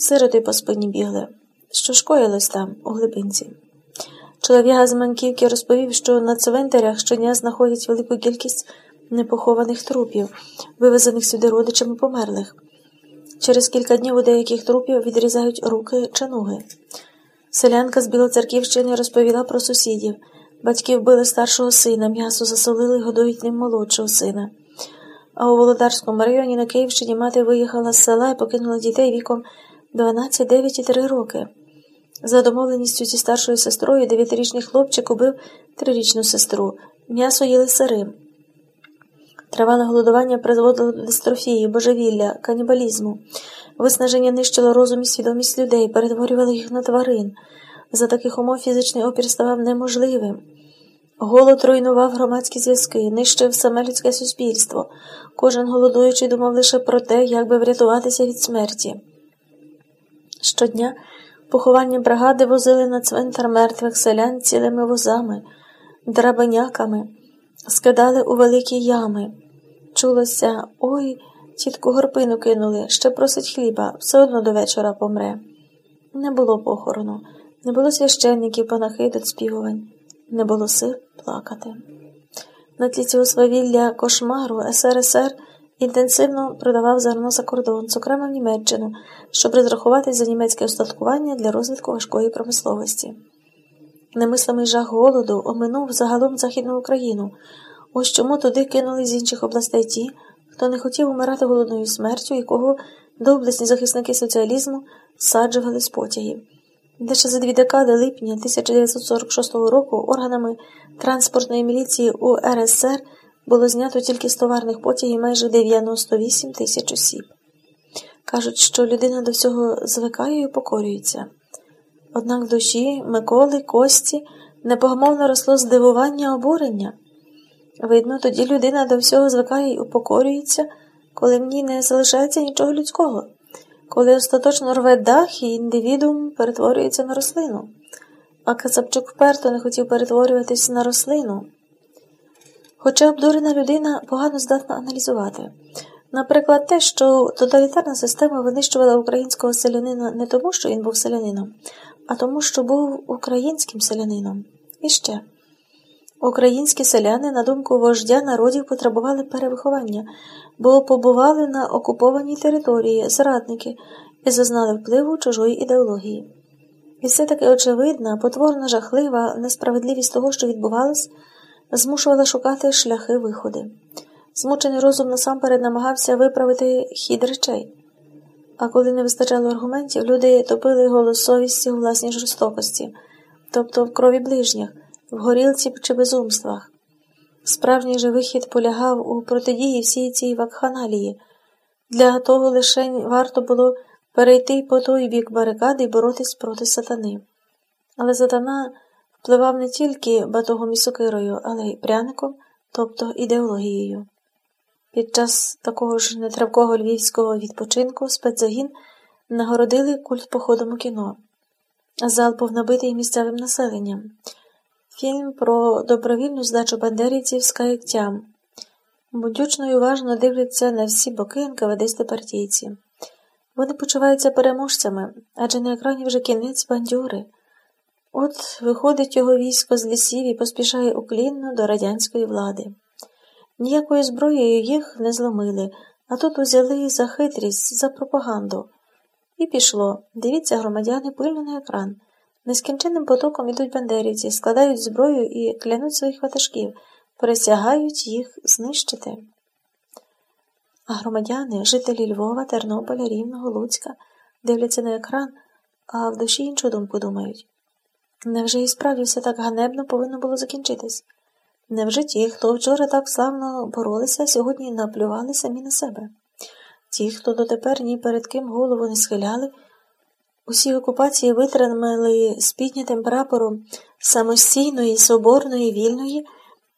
Сироти по спині бігли. Що шкоїлось там, у глибинці? Чолов'яга з Манківки розповів, що на цвинтарях щодня знаходять велику кількість непохованих трупів, вивезених сюди родичами померлих. Через кілька днів у деяких трупів відрізають руки чи ноги. Селянка з Білоцерківщини розповіла про сусідів. Батьки вбили старшого сина, м'ясо засолили, годують ним молодшого сина. А у Володарському районі на Київщині мати виїхала з села і покинула дітей віком 12, 9 і 3 роки. За домовленістю зі старшою сестрою дев'ятирічний хлопчик убив трирічну сестру. М'ясо їли сирим. Тривале голодування призводило до дистрофії, божевілля, канібалізму. Виснаження нищило розум і свідомість людей, перетворювало їх на тварин. За таких умов фізичний опір ставав неможливим. Голод руйнував громадські зв'язки, нищив саме людське суспільство. Кожен голодуючий думав лише про те, як би врятуватися від смерті. Щодня поховання бригади возили на цвинтар мертвих селян цілими возами, драбеняками, скидали у великі ями. Чулося ой, тітку горпину кинули, ще просить хліба, все одно до вечора помре. Не було похорону, не було священників, панахидок, співувань, не було сил плакати. На тлі цього свавілля кошмару СРСР інтенсивно продавав зерно за кордон, зокрема в Німеччину, щоб розрахуватись за німецьке устаткування для розвитку важкої промисловості. Немислимий жах голоду оминув загалом Західну Україну. Ось чому туди кинули з інших областей ті, хто не хотів умирати голодною смертю, і кого доблесні захисники соціалізму саджували з потягів. Де ще за дві декади липня 1946 року органами транспортної міліції у РСР було знято тільки з товарних потягів майже 98 тисяч осіб. Кажуть, що людина до всього звикає і покорюється. Однак в душі Миколи, Кості непогамовно росло здивування обурення. Видно, тоді людина до всього звикає і упокорюється, коли в ній не залишається нічого людського, коли остаточно рве дах і індивідуум перетворюється на рослину. А Кацапчук вперто не хотів перетворюватись на рослину. Хоча обдурена людина погано здатна аналізувати. Наприклад, те, що тоталітарна система винищувала українського селянина не тому, що він був селянином, а тому, що був українським селянином. І ще. Українські селяни, на думку вождя народів, потребували перевиховання, бо побували на окупованій території зрадники і зазнали впливу чужої ідеології. І все таки очевидна, потворна, жахлива несправедливість того, що відбувалось, змушувала шукати шляхи виходи. Змучений розум насамперед намагався виправити хід речей. А коли не вистачало аргументів, люди топили голосовістю у власній жорстокості, тобто в крові ближніх в горілці чи безумствах. Справжній же вихід полягав у протидії всій цій вакханалії. Для того лише варто було перейти по той бік барикади і боротись проти сатани. Але сатана впливав не тільки батогом і сокирою, але й пряником, тобто ідеологією. Під час такого ж нетравкого львівського відпочинку спецзагін нагородили культ походом у кіно. Зал був набитий місцевим населенням. Фільм про добровільну здачу бандерівців з каяттям. Будючно і уважно дивляться на всі боки НКВДсти партійці. Вони почуваються переможцями, адже на екрані вже кінець бандюри. От виходить його військо з лісів і поспішає уклінно до радянської влади. Ніякою зброєю їх не зломили, а тут узяли за хитрість, за пропаганду. І пішло. Дивіться, громадяни, пильно на екран. Нескінченним потоком ідуть бандерівці, складають зброю і клянуть своїх ватажків, присягають їх знищити. А громадяни, жителі Львова, Тернополя, Рівного, Луцька, дивляться на екран, а в душі іншу думку думають. Невже і справді все так ганебно повинно було закінчитись? Невже ті, хто вчора так славно боролися, сьогодні наплювали самі на себе? Ті, хто дотепер ні перед ким голову не схиляли, Усі окупації витримали з піднятим прапором самостійної, соборної, вільної,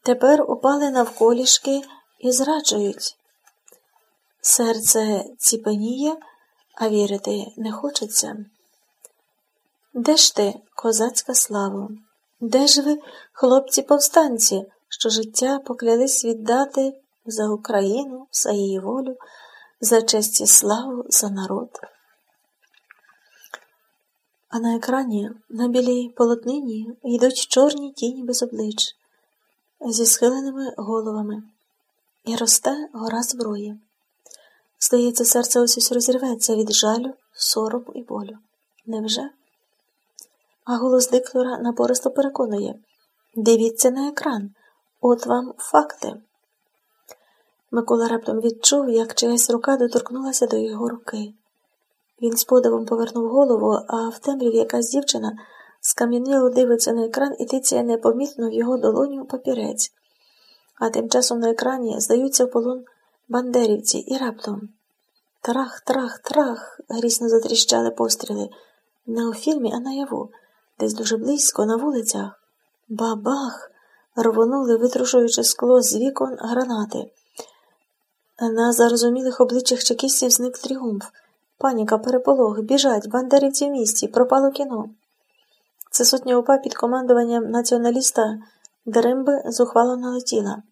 тепер упали навколішки і зраджують. Серце ціпеніє, а вірити не хочеться. Де ж ти, козацька слава? Де ж ви, хлопці повстанці, що життя поклялись віддати за Україну, за її волю, за честь і славу, за народ? А на екрані, на білій полотнині, йдуть чорні тіні без облич, зі схиленими головами, і росте гора зброї. Здається, серце ось розірветься від жалю, сорому і болю. Невже? А голос диктора напористо переконує дивіться на екран, от вам факти. Микола раптом відчув, як чиясь рука доторкнулася до його руки. Він з подивом повернув голову, а в темряві якась дівчина скам'яніло дивиться на екран і тицяє непомітно в його долоню папірець. А тим часом на екрані здаються в полон бандерівці і раптом. Трах, трах, трах. грісно затріщали постріли. Не у фільмі, а наяву, десь дуже близько, на вулицях. Бабах! рвонули, витрушуючи скло з вікон гранати. На зарозумілих обличчях чекістів зник тріумф. Паніка, переполох, біжать, бандерівці в місті, пропало кіно. Це сотня УПА під командуванням націоналіста Деремби зухвало налетіла.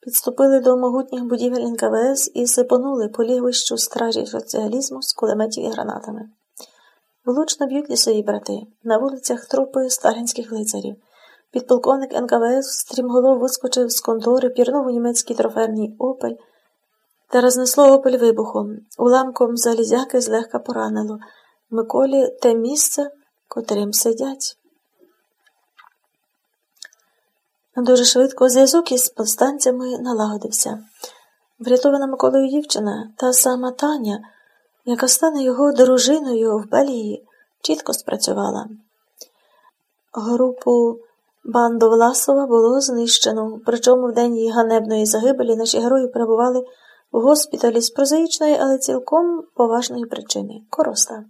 Підступили до могутніх будівель НКВС і сипонули по лігвищу стражі соціалізму з кулеметів і гранатами. Влучно б'ють лісові брати, на вулицях трупи сталінських лицарів. Підполковник НКВС стрімголов вискочив з контори, пірнув у німецький троферний опель та рознесло опель вибухом. Уламком залізяки злегка поранило. Миколі те місце, котрим сидять. Дуже швидко зв'язок із повстанцями налагодився. Врятована Миколою дівчина, та сама Таня, яка стане його дружиною в Белії, чітко спрацювала. Групу банду Власова було знищено, причому в день її ганебної загибелі наші герої перебували в госпіталі з прозаїчної, але цілком поважної причини короста.